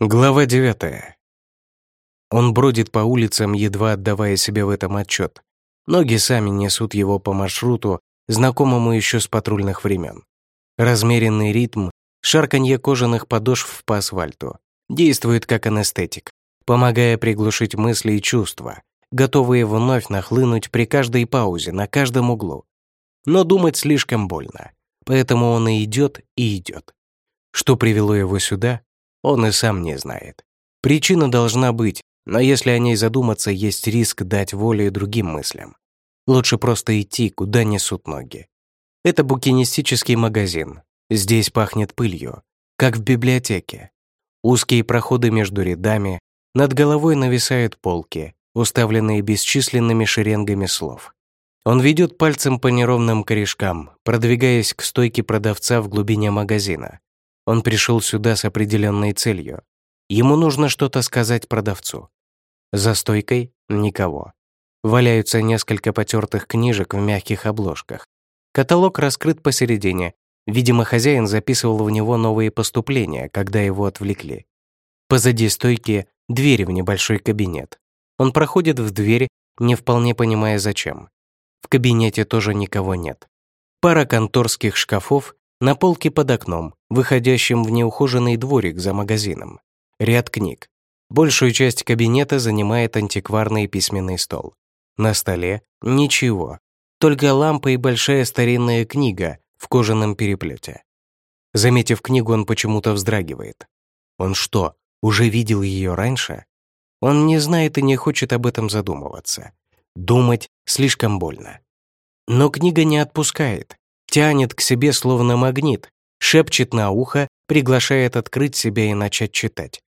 Глава 9. Он бродит по улицам, едва отдавая себе в этом отчет. Ноги сами несут его по маршруту, знакомому еще с патрульных времен. Размеренный ритм, шарканье кожаных подошв по асфальту действует как анестетик, помогая приглушить мысли и чувства, готовые вновь нахлынуть при каждой паузе, на каждом углу. Но думать слишком больно, поэтому он и идет, и идет. Что привело его сюда, он и сам не знает. Причина должна быть, но если о ней задуматься, есть риск дать волю другим мыслям. Лучше просто идти, куда несут ноги. Это букинистический магазин. Здесь пахнет пылью, как в библиотеке. Узкие проходы между рядами, над головой нависают полки, уставленные бесчисленными шеренгами слов. Он ведет пальцем по неровным корешкам, продвигаясь к стойке продавца в глубине магазина. Он пришел сюда с определенной целью. Ему нужно что-то сказать продавцу. За стойкой — никого. Валяются несколько потертых книжек в мягких обложках. Каталог раскрыт посередине. Видимо, хозяин записывал в него новые поступления, когда его отвлекли. Позади стойки — дверь в небольшой кабинет. Он проходит в дверь, не вполне понимая зачем. В кабинете тоже никого нет. Пара конторских шкафов на полке под окном, выходящим в неухоженный дворик за магазином. Ряд книг. Большую часть кабинета занимает антикварный письменный стол. На столе ничего. Только лампа и большая старинная книга в кожаном переплете. Заметив книгу, он почему-то вздрагивает. Он что, уже видел ее раньше? Он не знает и не хочет об этом задумываться. Думать слишком больно. Но книга не отпускает, тянет к себе словно магнит, шепчет на ухо, приглашает открыть себя и начать читать.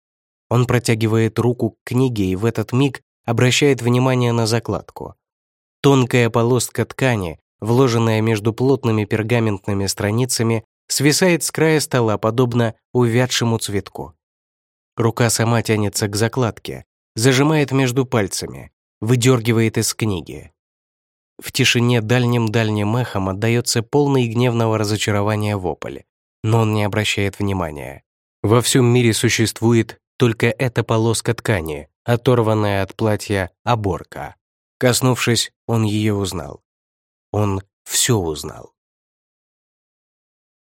Он протягивает руку к книге и в этот миг обращает внимание на закладку. Тонкая полоска ткани, вложенная между плотными пергаментными страницами, свисает с края стола, подобно увядшему цветку. Рука сама тянется к закладке, зажимает между пальцами, выдергивает из книги. В тишине дальним-дальним эхом отдается полный гневного разочарования вопль, но он не обращает внимания. Во всем мире существует только эта полоска ткани, оторванная от платья оборка. Коснувшись, он ее узнал. Он все узнал.